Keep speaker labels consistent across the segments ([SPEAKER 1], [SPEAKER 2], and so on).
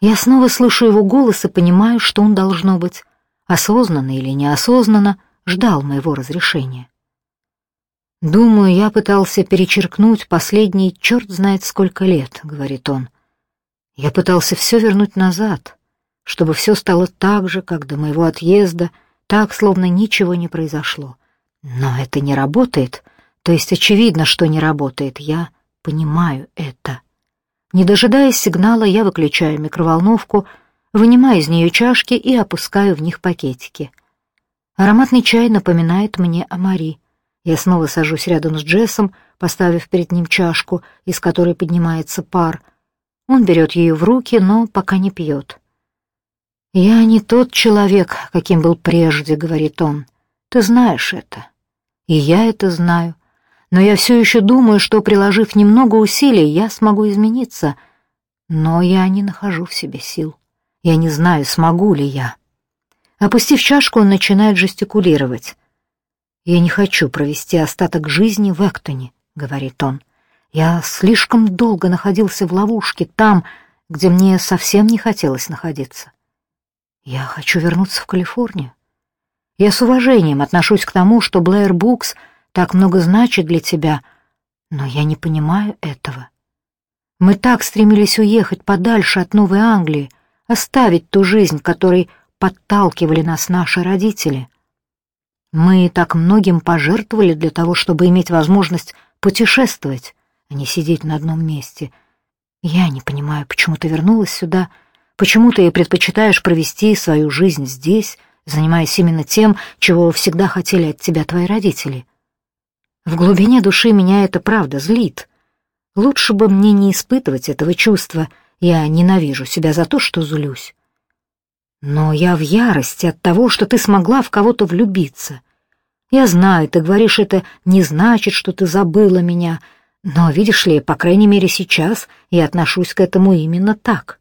[SPEAKER 1] Я снова слышу его голос и понимаю, что он, должно быть, осознанно или неосознанно, ждал моего разрешения. «Думаю, я пытался перечеркнуть последний черт знает сколько лет», — говорит он. «Я пытался все вернуть назад, чтобы все стало так же, как до моего отъезда, так, словно ничего не произошло. Но это не работает, то есть очевидно, что не работает. Я понимаю это». Не дожидаясь сигнала, я выключаю микроволновку, вынимаю из нее чашки и опускаю в них пакетики. Ароматный чай напоминает мне о Мари — я снова сажусь рядом с Джессом, поставив перед ним чашку, из которой поднимается пар. Он берет ее в руки, но пока не пьет. «Я не тот человек, каким был прежде», — говорит он. «Ты знаешь это. И я это знаю. Но я все еще думаю, что, приложив немного усилий, я смогу измениться. Но я не нахожу в себе сил. Я не знаю, смогу ли я». Опустив чашку, он начинает жестикулировать. «Я не хочу провести остаток жизни в Эктоне», — говорит он. «Я слишком долго находился в ловушке, там, где мне совсем не хотелось находиться. Я хочу вернуться в Калифорнию. Я с уважением отношусь к тому, что Блэр Букс так много значит для тебя, но я не понимаю этого. Мы так стремились уехать подальше от Новой Англии, оставить ту жизнь, которой подталкивали нас наши родители». Мы так многим пожертвовали для того, чтобы иметь возможность путешествовать, а не сидеть на одном месте. Я не понимаю, почему ты вернулась сюда, почему ты предпочитаешь провести свою жизнь здесь, занимаясь именно тем, чего всегда хотели от тебя твои родители. В глубине души меня это правда злит. Лучше бы мне не испытывать этого чувства, я ненавижу себя за то, что злюсь. Но я в ярости от того, что ты смогла в кого-то влюбиться. Я знаю, ты говоришь, это не значит, что ты забыла меня, но, видишь ли, по крайней мере сейчас я отношусь к этому именно так.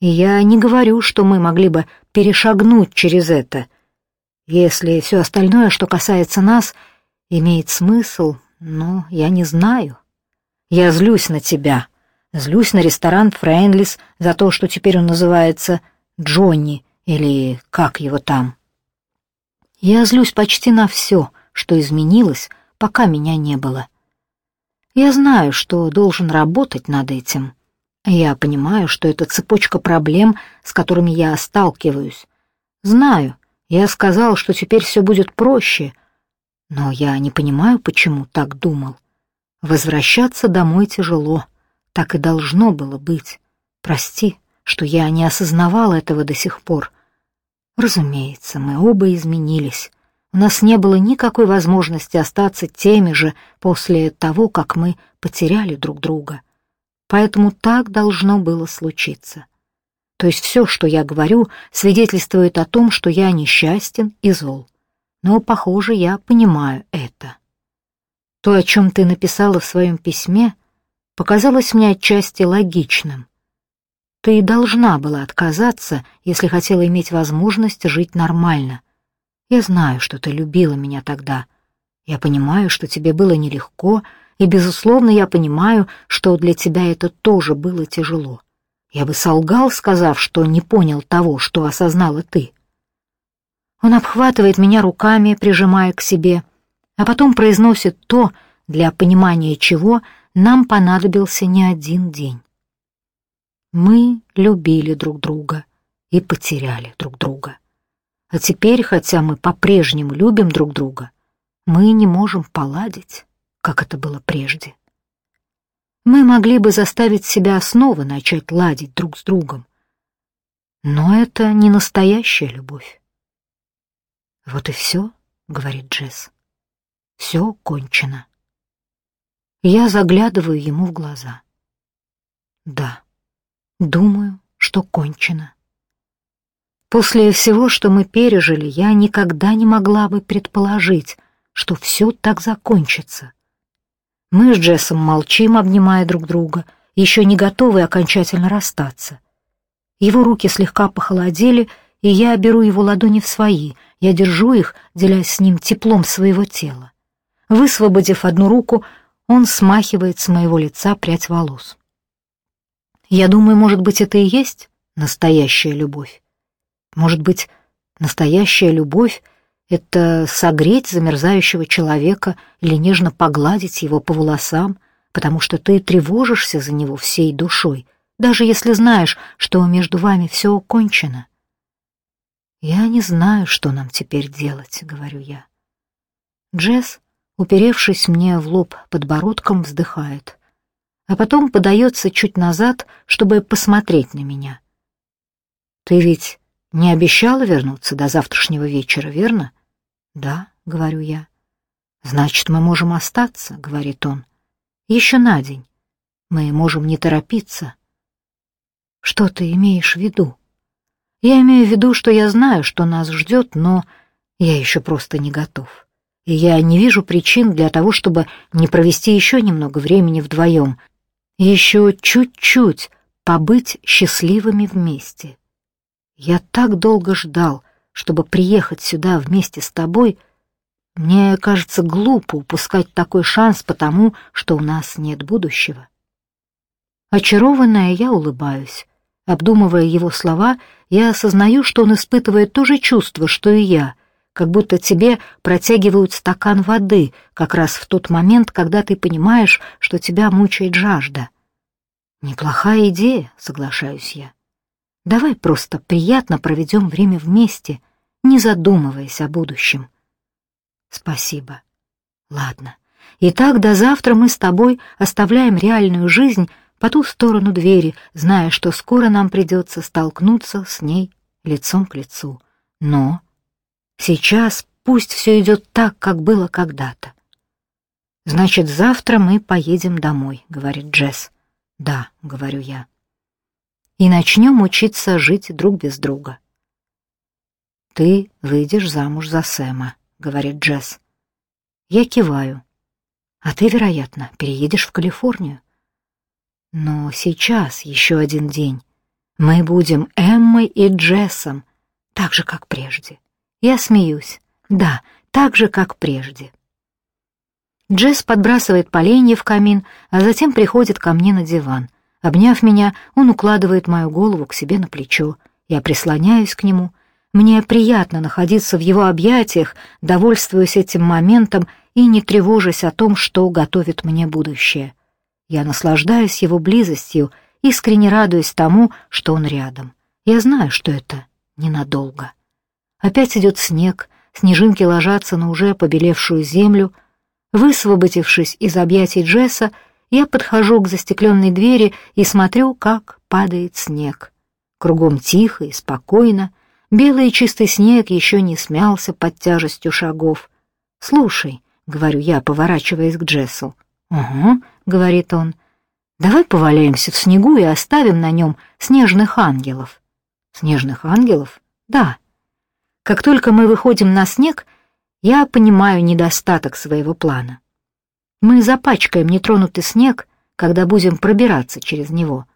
[SPEAKER 1] И я не говорю, что мы могли бы перешагнуть через это. Если все остальное, что касается нас, имеет смысл, но я не знаю. Я злюсь на тебя, злюсь на ресторан «Фрейндлис» за то, что теперь он называется Джонни или как его там. Я злюсь почти на все, что изменилось, пока меня не было. Я знаю, что должен работать над этим. Я понимаю, что это цепочка проблем, с которыми я сталкиваюсь. Знаю, я сказал, что теперь все будет проще, но я не понимаю, почему так думал. Возвращаться домой тяжело, так и должно было быть. Прости что я не осознавал этого до сих пор. Разумеется, мы оба изменились. У нас не было никакой возможности остаться теми же после того, как мы потеряли друг друга. Поэтому так должно было случиться. То есть все, что я говорю, свидетельствует о том, что я несчастен и зол. Но, похоже, я понимаю это. То, о чем ты написала в своем письме, показалось мне отчасти логичным. Ты должна была отказаться, если хотела иметь возможность жить нормально. Я знаю, что ты любила меня тогда. Я понимаю, что тебе было нелегко, и, безусловно, я понимаю, что для тебя это тоже было тяжело. Я бы солгал, сказав, что не понял того, что осознала ты. Он обхватывает меня руками, прижимая к себе, а потом произносит то, для понимания чего нам понадобился не один день. Мы любили друг друга и потеряли друг друга. А теперь, хотя мы по-прежнему любим друг друга, мы не можем поладить, как это было прежде. Мы могли бы заставить себя снова начать ладить друг с другом, но это не настоящая любовь. «Вот и все», — говорит Джесс. «Все кончено». Я заглядываю ему в глаза. «Да». Думаю, что кончено. После всего, что мы пережили, я никогда не могла бы предположить, что все так закончится. Мы с Джессом молчим, обнимая друг друга, еще не готовы окончательно расстаться. Его руки слегка похолодели, и я беру его ладони в свои, я держу их, делясь с ним теплом своего тела. Высвободив одну руку, он смахивает с моего лица прядь волос. Я думаю, может быть, это и есть настоящая любовь? Может быть, настоящая любовь — это согреть замерзающего человека или нежно погладить его по волосам, потому что ты тревожишься за него всей душой, даже если знаешь, что между вами все кончено. «Я не знаю, что нам теперь делать», — говорю я. Джесс, уперевшись мне в лоб подбородком, вздыхает, а потом подается чуть назад, чтобы посмотреть на меня. «Ты ведь не обещала вернуться до завтрашнего вечера, верно?» «Да», — говорю я. «Значит, мы можем остаться», — говорит он. «Еще на день. Мы можем не торопиться». «Что ты имеешь в виду?» «Я имею в виду, что я знаю, что нас ждет, но я еще просто не готов» и я не вижу причин для того, чтобы не провести еще немного времени вдвоем, еще чуть-чуть побыть счастливыми вместе. Я так долго ждал, чтобы приехать сюда вместе с тобой. Мне кажется глупо упускать такой шанс потому, что у нас нет будущего. Очарованная, я улыбаюсь. Обдумывая его слова, я осознаю, что он испытывает то же чувство, что и я — как будто тебе протягивают стакан воды как раз в тот момент, когда ты понимаешь, что тебя мучает жажда. Неплохая идея, соглашаюсь я. Давай просто приятно проведем время вместе, не задумываясь о будущем. Спасибо. Ладно. Итак, до завтра мы с тобой оставляем реальную жизнь по ту сторону двери, зная, что скоро нам придется столкнуться с ней лицом к лицу. Но Сейчас пусть все идет так, как было когда-то. «Значит, завтра мы поедем домой», — говорит Джесс. «Да», — говорю я. «И начнем учиться жить друг без друга». «Ты выйдешь замуж за Сэма», — говорит Джесс. Я киваю. «А ты, вероятно, переедешь в Калифорнию». «Но сейчас еще один день. Мы будем Эммой и Джессом, так же, как прежде». Я смеюсь. Да, так же, как прежде. Джесс подбрасывает поленья в камин, а затем приходит ко мне на диван. Обняв меня, он укладывает мою голову к себе на плечо. Я прислоняюсь к нему. Мне приятно находиться в его объятиях, довольствуясь этим моментом и не тревожась о том, что готовит мне будущее. Я наслаждаюсь его близостью, искренне радуясь тому, что он рядом. Я знаю, что это ненадолго. Опять идет снег, снежинки ложатся на уже побелевшую землю. Высвободившись из объятий Джесса, я подхожу к застекленной двери и смотрю, как падает снег. Кругом тихо и спокойно, белый чистый снег еще не смялся под тяжестью шагов. «Слушай», — говорю я, поворачиваясь к Джессу. «Угу», — говорит он, — «давай поваляемся в снегу и оставим на нем снежных ангелов». «Снежных ангелов?» «Да». Как только мы выходим на снег, я понимаю недостаток своего плана. Мы запачкаем нетронутый снег, когда будем пробираться через него.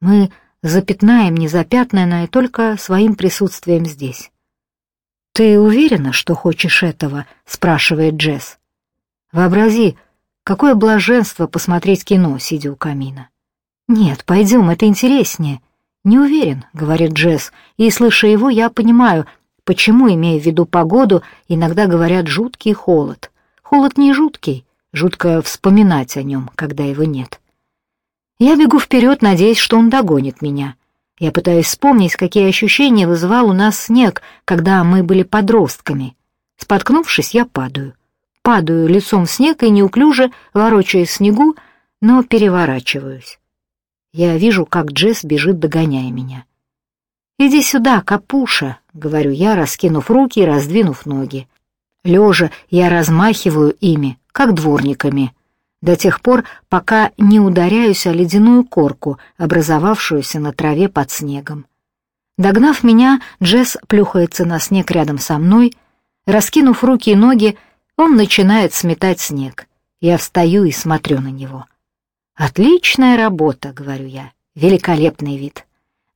[SPEAKER 1] Мы запятнаем незапятнанное только своим присутствием здесь. «Ты уверена, что хочешь этого?» — спрашивает Джесс. «Вообрази, какое блаженство посмотреть кино, сидя у камина». «Нет, пойдем, это интереснее». «Не уверен», — говорит Джесс, и, слыша его, я понимаю, Почему, имея в виду погоду, иногда говорят «жуткий холод»? Холод не жуткий, жутко вспоминать о нем, когда его нет. Я бегу вперед, надеясь, что он догонит меня. Я пытаюсь вспомнить, какие ощущения вызывал у нас снег, когда мы были подростками. Споткнувшись, я падаю. Падаю лицом в снег и неуклюже, ворочаясь снегу, но переворачиваюсь. Я вижу, как Джесс бежит, догоняя меня. «Иди сюда, капуша», — говорю я, раскинув руки и раздвинув ноги. Лежа я размахиваю ими, как дворниками, до тех пор, пока не ударяюсь о ледяную корку, образовавшуюся на траве под снегом. Догнав меня, Джесс плюхается на снег рядом со мной. Раскинув руки и ноги, он начинает сметать снег. Я встаю и смотрю на него. «Отличная работа», — говорю я, — «великолепный вид».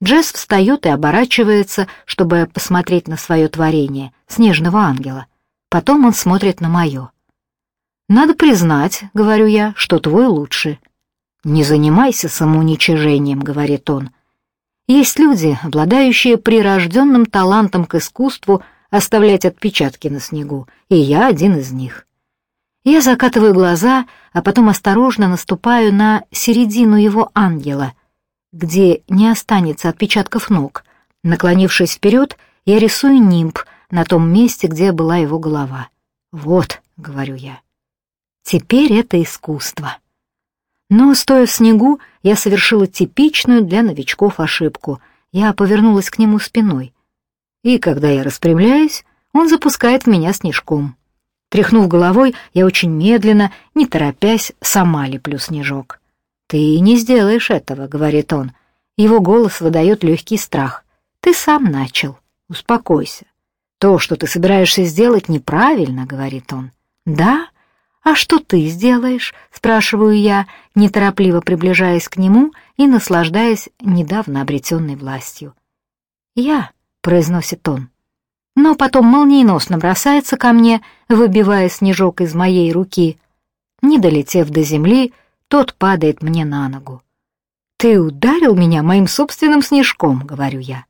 [SPEAKER 1] Джесс встает и оборачивается, чтобы посмотреть на свое творение, снежного ангела. Потом он смотрит на мое. «Надо признать, — говорю я, — что твой лучше». «Не занимайся самоуничижением», — говорит он. Есть люди, обладающие прирожденным талантом к искусству оставлять отпечатки на снегу, и я один из них. Я закатываю глаза, а потом осторожно наступаю на середину его ангела, где не останется отпечатков ног. Наклонившись вперед, я рисую нимб на том месте, где была его голова. «Вот», — говорю я, — «теперь это искусство». Но, стоя в снегу, я совершила типичную для новичков ошибку. Я повернулась к нему спиной. И когда я распрямляюсь, он запускает в меня снежком. Тряхнув головой, я очень медленно, не торопясь, сама леплю снежок. «Ты не сделаешь этого», — говорит он. Его голос выдает легкий страх. «Ты сам начал. Успокойся. То, что ты собираешься сделать, неправильно», — говорит он. «Да? А что ты сделаешь?» — спрашиваю я, неторопливо приближаясь к нему и наслаждаясь недавно обретенной властью. «Я», — произносит он, но потом молниеносно бросается ко мне, выбивая снежок из моей руки. Не долетев до земли, тот падает мне на ногу. «Ты ударил меня моим собственным снежком», — говорю я.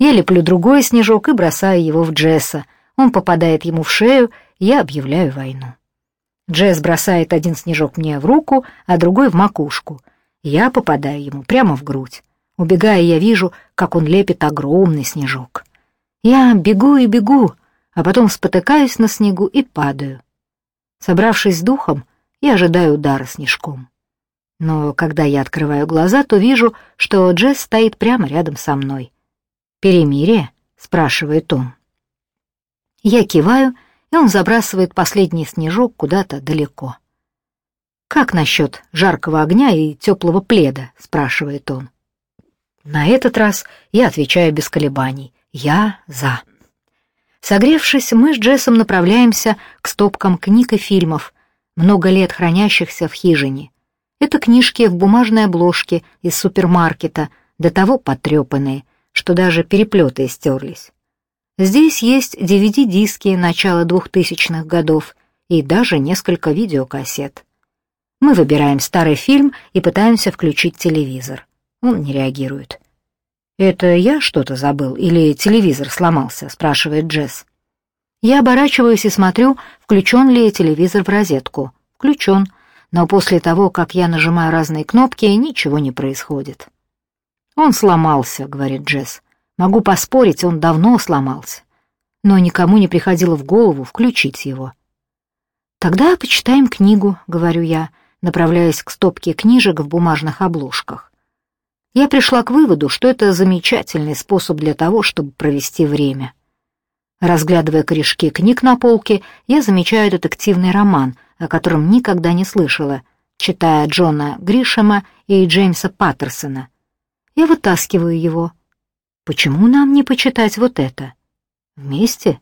[SPEAKER 1] Я леплю другой снежок и бросаю его в Джесса. Он попадает ему в шею, я объявляю войну. Джесс бросает один снежок мне в руку, а другой в макушку. Я попадаю ему прямо в грудь. Убегая, я вижу, как он лепит огромный снежок. Я бегу и бегу, а потом спотыкаюсь на снегу и падаю. Собравшись с духом, я ожидаю удара снежком. Но когда я открываю глаза, то вижу, что Джесс стоит прямо рядом со мной. «Перемирие?» — спрашивает он. Я киваю, и он забрасывает последний снежок куда-то далеко. «Как насчет жаркого огня и теплого пледа?» — спрашивает он. На этот раз я отвечаю без колебаний. Я за. Согревшись, мы с Джессом направляемся к стопкам книг и фильмов, много лет хранящихся в хижине. Это книжки в бумажной обложке из супермаркета, до того потрепанные, что даже переплеты истерлись. Здесь есть DVD-диски начала двухтысячных годов и даже несколько видеокассет. Мы выбираем старый фильм и пытаемся включить телевизор. Он не реагирует. «Это я что-то забыл или телевизор сломался?» — спрашивает Джесс. Я оборачиваюсь и смотрю, включен ли телевизор в розетку. Включен но после того, как я нажимаю разные кнопки, ничего не происходит. «Он сломался», — говорит Джесс. «Могу поспорить, он давно сломался. Но никому не приходило в голову включить его». «Тогда почитаем книгу», — говорю я, направляясь к стопке книжек в бумажных обложках. Я пришла к выводу, что это замечательный способ для того, чтобы провести время. Разглядывая корешки книг на полке, я замечаю детективный роман, о котором никогда не слышала, читая Джона Гришема и Джеймса Паттерсона. Я вытаскиваю его. Почему нам не почитать вот это? Вместе?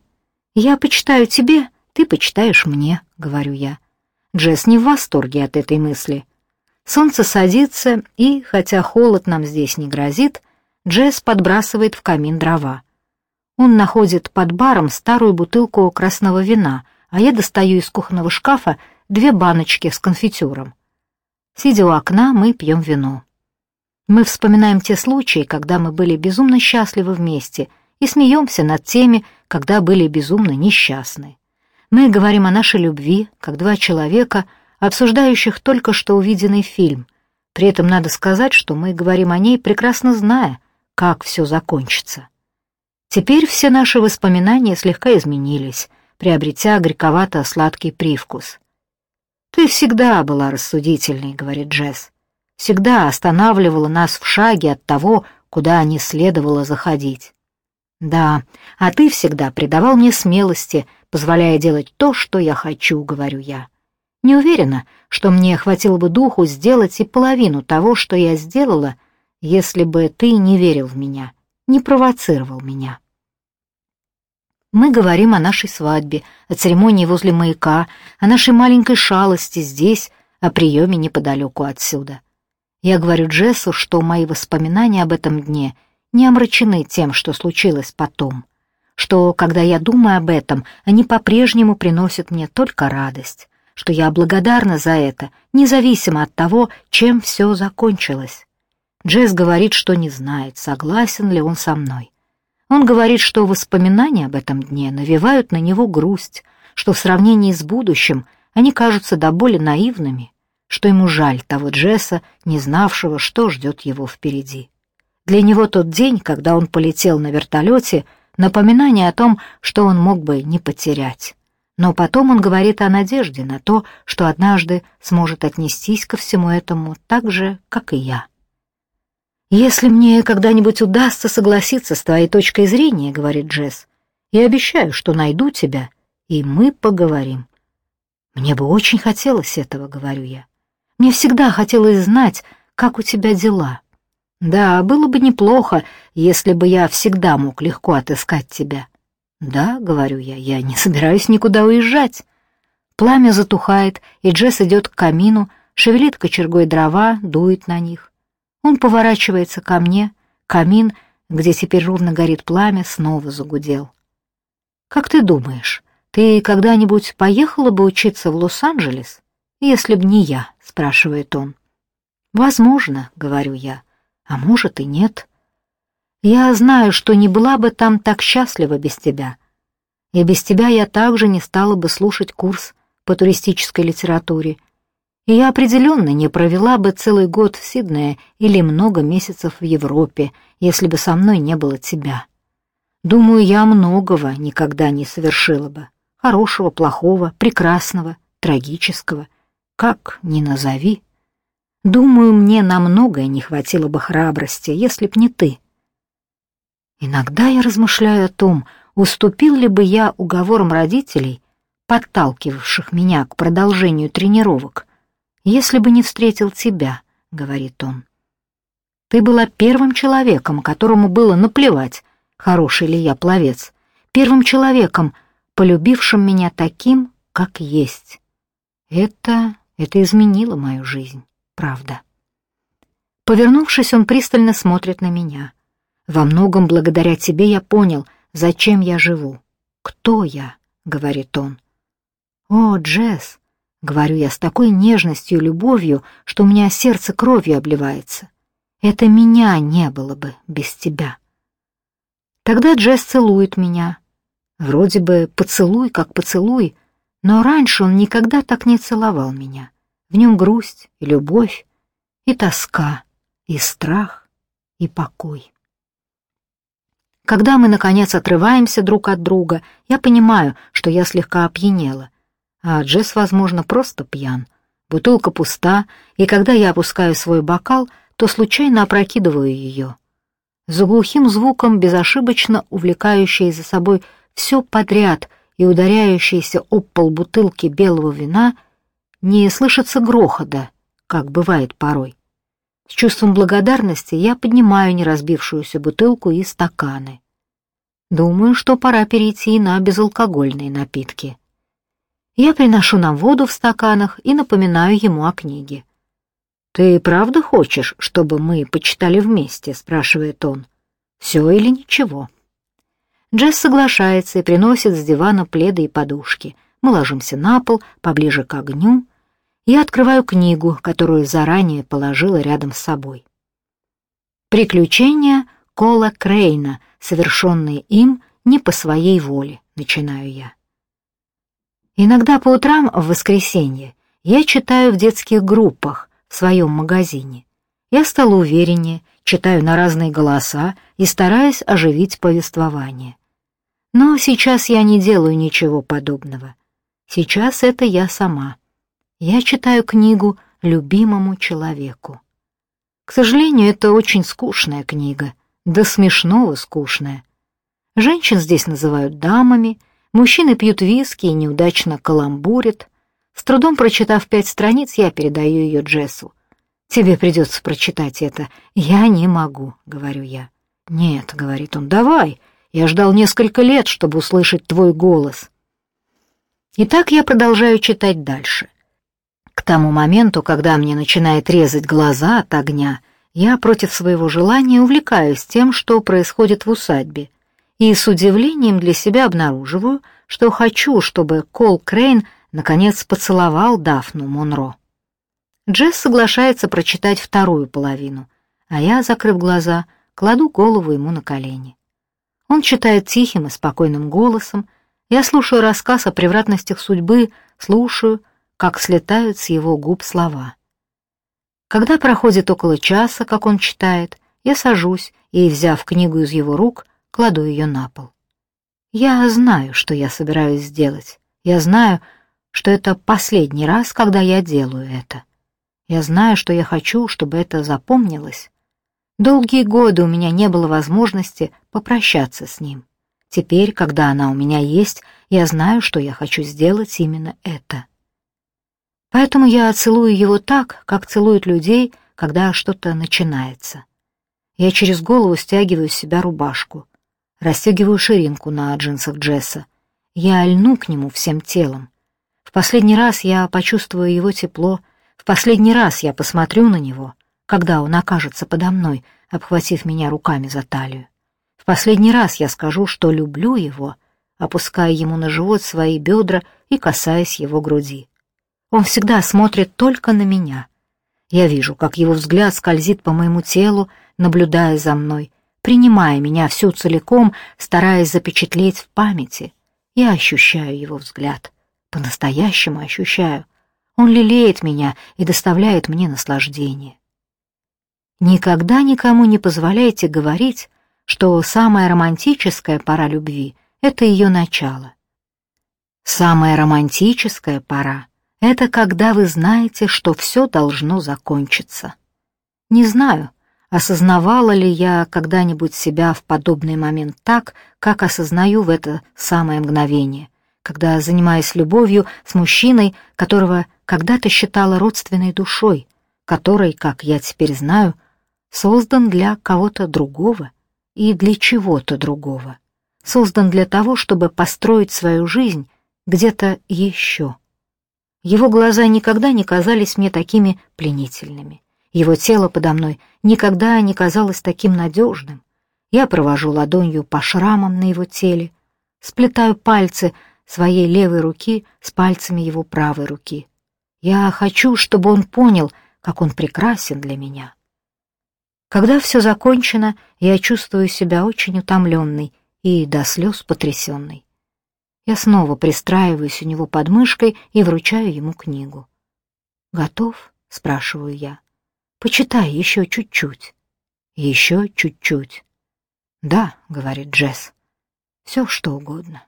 [SPEAKER 1] Я почитаю тебе, ты почитаешь мне, говорю я. Джесс не в восторге от этой мысли. Солнце садится, и, хотя холод нам здесь не грозит, Джесс подбрасывает в камин дрова. Он находит под баром старую бутылку красного вина, а я достаю из кухонного шкафа две баночки с конфитюром. Сидя у окна, мы пьем вино. Мы вспоминаем те случаи, когда мы были безумно счастливы вместе, и смеемся над теми, когда были безумно несчастны. Мы говорим о нашей любви, как два человека, обсуждающих только что увиденный фильм. При этом надо сказать, что мы говорим о ней, прекрасно зная, как все закончится. Теперь все наши воспоминания слегка изменились — приобретя горьковато-сладкий привкус. «Ты всегда была рассудительной», — говорит Джесс. «Всегда останавливала нас в шаге от того, куда не следовало заходить». «Да, а ты всегда придавал мне смелости, позволяя делать то, что я хочу», — говорю я. «Не уверена, что мне хватило бы духу сделать и половину того, что я сделала, если бы ты не верил в меня, не провоцировал меня». Мы говорим о нашей свадьбе, о церемонии возле маяка, о нашей маленькой шалости здесь, о приеме неподалеку отсюда. Я говорю Джессу, что мои воспоминания об этом дне не омрачены тем, что случилось потом, что, когда я думаю об этом, они по-прежнему приносят мне только радость, что я благодарна за это, независимо от того, чем все закончилось. Джесс говорит, что не знает, согласен ли он со мной. Он говорит, что воспоминания об этом дне навевают на него грусть, что в сравнении с будущим они кажутся до боли наивными, что ему жаль того Джесса, не знавшего, что ждет его впереди. Для него тот день, когда он полетел на вертолете, напоминание о том, что он мог бы не потерять. Но потом он говорит о надежде на то, что однажды сможет отнестись ко всему этому так же, как и я. «Если мне когда-нибудь удастся согласиться с твоей точкой зрения, — говорит Джесс, — я обещаю, что найду тебя, и мы поговорим». «Мне бы очень хотелось этого, — говорю я. Мне всегда хотелось знать, как у тебя дела. Да, было бы неплохо, если бы я всегда мог легко отыскать тебя». «Да, — говорю я, — я не собираюсь никуда уезжать». Пламя затухает, и Джесс идет к камину, шевелит кочергой дрова, дует на них. Он поворачивается ко мне, камин, где теперь ровно горит пламя, снова загудел. «Как ты думаешь, ты когда-нибудь поехала бы учиться в Лос-Анджелес, если б не я?» — спрашивает он. «Возможно», — говорю я, — «а может и нет. Я знаю, что не была бы там так счастлива без тебя. И без тебя я также не стала бы слушать курс по туристической литературе, и я определенно не провела бы целый год в Сиднее или много месяцев в Европе, если бы со мной не было тебя. Думаю, я многого никогда не совершила бы. Хорошего, плохого, прекрасного, трагического. Как ни назови. Думаю, мне на многое не хватило бы храбрости, если б не ты. Иногда я размышляю о том, уступил ли бы я уговорам родителей, подталкивавших меня к продолжению тренировок, если бы не встретил тебя», — говорит он. «Ты была первым человеком, которому было наплевать, хороший ли я пловец, первым человеком, полюбившим меня таким, как есть. Это... это изменило мою жизнь, правда». Повернувшись, он пристально смотрит на меня. «Во многом благодаря тебе я понял, зачем я живу. Кто я?» — говорит он. «О, Джесс, Говорю я с такой нежностью и любовью, что у меня сердце кровью обливается. Это меня не было бы без тебя. Тогда Джесс целует меня. Вроде бы поцелуй как поцелуй, но раньше он никогда так не целовал меня. В нем грусть и любовь, и тоска, и страх, и покой. Когда мы, наконец, отрываемся друг от друга, я понимаю, что я слегка опьянела, а Джесс, возможно, просто пьян. Бутылка пуста, и когда я опускаю свой бокал, то случайно опрокидываю ее. За глухим звуком, безошибочно увлекающей за собой все подряд и ударяющейся об пол бутылки белого вина, не слышится грохота, как бывает порой. С чувством благодарности я поднимаю неразбившуюся бутылку и стаканы. Думаю, что пора перейти на безалкогольные напитки. Я приношу нам воду в стаканах и напоминаю ему о книге. «Ты правда хочешь, чтобы мы почитали вместе?» — спрашивает он. «Все или ничего?» Джесс соглашается и приносит с дивана пледы и подушки. Мы ложимся на пол, поближе к огню. Я открываю книгу, которую заранее положила рядом с собой. «Приключения Кола Крейна, совершенные им не по своей воле», — начинаю я. Иногда по утрам в воскресенье я читаю в детских группах в своем магазине. Я стала увереннее, читаю на разные голоса и стараюсь оживить повествование. Но сейчас я не делаю ничего подобного. Сейчас это я сама. Я читаю книгу любимому человеку. К сожалению, это очень скучная книга, до смешного скучная. Женщин здесь называют дамами — Мужчины пьют виски и неудачно каламбурят. С трудом прочитав пять страниц, я передаю ее Джессу. «Тебе придется прочитать это. Я не могу», — говорю я. «Нет», — говорит он, — «давай. Я ждал несколько лет, чтобы услышать твой голос». И так я продолжаю читать дальше. К тому моменту, когда мне начинает резать глаза от огня, я против своего желания увлекаюсь тем, что происходит в усадьбе, и с удивлением для себя обнаруживаю, что хочу, чтобы Кол Крейн наконец поцеловал Дафну Монро. Джесс соглашается прочитать вторую половину, а я, закрыв глаза, кладу голову ему на колени. Он читает тихим и спокойным голосом, я слушаю рассказ о превратностях судьбы, слушаю, как слетают с его губ слова. Когда проходит около часа, как он читает, я сажусь и, взяв книгу из его рук, кладу ее на пол. Я знаю, что я собираюсь сделать. Я знаю, что это последний раз, когда я делаю это. Я знаю, что я хочу, чтобы это запомнилось. Долгие годы у меня не было возможности попрощаться с ним. Теперь, когда она у меня есть, я знаю, что я хочу сделать именно это. Поэтому я целую его так, как целуют людей, когда что-то начинается. Я через голову стягиваю с себя рубашку, расстегиваю ширинку на джинсах Джесса. Я льну к нему всем телом. В последний раз я почувствую его тепло, в последний раз я посмотрю на него, когда он окажется подо мной, обхватив меня руками за талию. В последний раз я скажу, что люблю его, опуская ему на живот свои бедра и касаясь его груди. Он всегда смотрит только на меня. Я вижу, как его взгляд скользит по моему телу, наблюдая за мной, принимая меня всю целиком, стараясь запечатлеть в памяти. Я ощущаю его взгляд, по-настоящему ощущаю. Он лелеет меня и доставляет мне наслаждение. Никогда никому не позволяйте говорить, что самая романтическая пора любви — это ее начало. Самая романтическая пора — это когда вы знаете, что все должно закончиться. Не знаю, осознавала ли я когда-нибудь себя в подобный момент так, как осознаю в это самое мгновение, когда занимаюсь любовью с мужчиной, которого когда-то считала родственной душой, который, как я теперь знаю, создан для кого-то другого — и для чего-то другого. Создан для того, чтобы построить свою жизнь где-то еще. Его глаза никогда не казались мне такими пленительными. Его тело подо мной никогда не казалось таким надежным. Я провожу ладонью по шрамам на его теле, сплетаю пальцы своей левой руки с пальцами его правой руки. Я хочу, чтобы он понял, как он прекрасен для меня. Когда все закончено, я чувствую себя очень утомленной и до слез потрясенной. Я снова пристраиваюсь у него под мышкой и вручаю ему книгу. «Готов?» — спрашиваю я. «Почитай еще чуть-чуть». «Еще чуть-чуть». «Да», — говорит Джесс, — «все что угодно».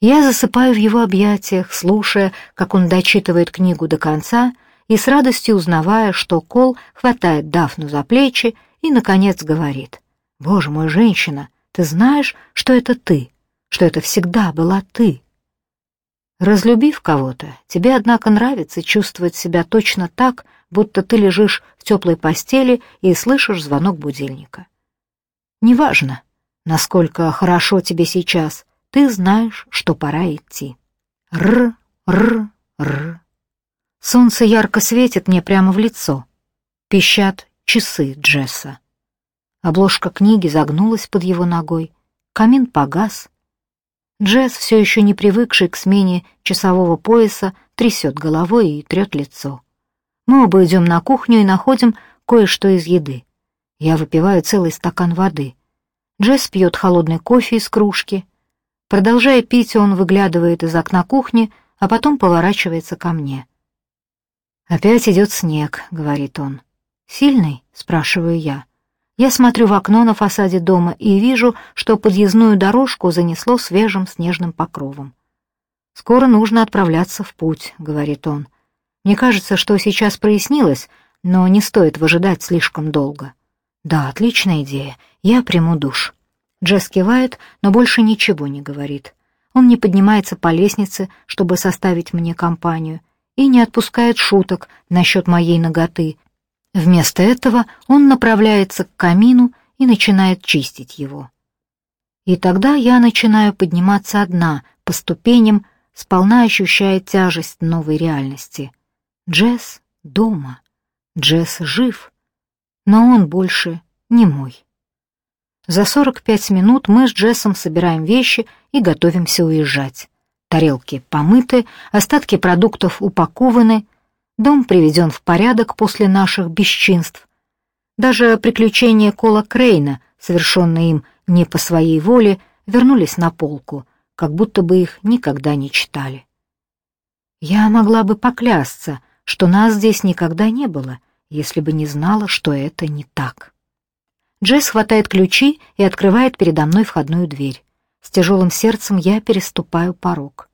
[SPEAKER 1] Я засыпаю в его объятиях, слушая, как он дочитывает книгу до конца и с радостью узнавая, что Кол хватает Дафну за плечи и, наконец, говорит, «Боже мой, женщина, ты знаешь, что это ты, что это всегда была ты?» Разлюбив кого-то, тебе, однако, нравится чувствовать себя точно так, будто ты лежишь в теплой постели и слышишь звонок будильника. Неважно, насколько хорошо тебе сейчас, ты знаешь, что пора идти. Р, р, р. Солнце ярко светит мне прямо в лицо. Пищат часы Джесса. Обложка книги загнулась под его ногой. Камин погас. Джесс, все еще не привыкший к смене часового пояса, трясет головой и трет лицо. Мы оба идем на кухню и находим кое-что из еды. Я выпиваю целый стакан воды. Джесс пьет холодный кофе из кружки. Продолжая пить, он выглядывает из окна кухни, а потом поворачивается ко мне. «Опять идет снег», — говорит он. «Сильный?» — спрашиваю я. Я смотрю в окно на фасаде дома и вижу, что подъездную дорожку занесло свежим снежным покровом. «Скоро нужно отправляться в путь», — говорит он. «Мне кажется, что сейчас прояснилось, но не стоит выжидать слишком долго». «Да, отличная идея. Я приму душ». Джесс кивает, но больше ничего не говорит. Он не поднимается по лестнице, чтобы составить мне компанию — и не отпускает шуток насчет моей ноготы. Вместо этого он направляется к камину и начинает чистить его. И тогда я начинаю подниматься одна по ступеням, сполна ощущая тяжесть новой реальности. Джесс дома, Джесс жив, но он больше не мой. За 45 минут мы с Джессом собираем вещи и готовимся уезжать. Тарелки помыты, остатки продуктов упакованы, дом приведен в порядок после наших бесчинств. Даже приключения Кола Крейна, совершенные им не по своей воле, вернулись на полку, как будто бы их никогда не читали. Я могла бы поклясться, что нас здесь никогда не было, если бы не знала, что это не так. Джесс хватает ключи и открывает передо мной входную дверь. С тяжелым сердцем я переступаю порог.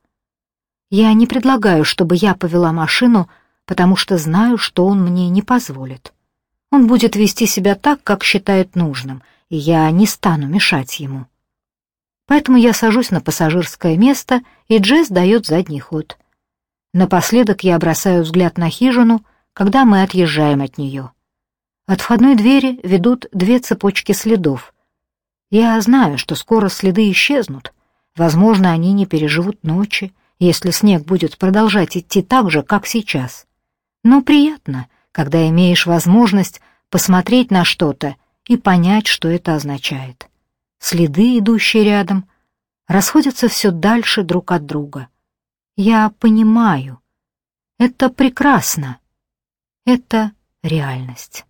[SPEAKER 1] Я не предлагаю, чтобы я повела машину, потому что знаю, что он мне не позволит. Он будет вести себя так, как считает нужным, и я не стану мешать ему. Поэтому я сажусь на пассажирское место, и Джесс дает задний ход. Напоследок я бросаю взгляд на хижину, когда мы отъезжаем от нее. От входной двери ведут две цепочки следов. Я знаю, что скоро следы исчезнут. Возможно, они не переживут ночи, если снег будет продолжать идти так же, как сейчас. Но приятно, когда имеешь возможность посмотреть на что-то и понять, что это означает. Следы, идущие рядом, расходятся все дальше друг от друга. Я понимаю. Это прекрасно. Это реальность.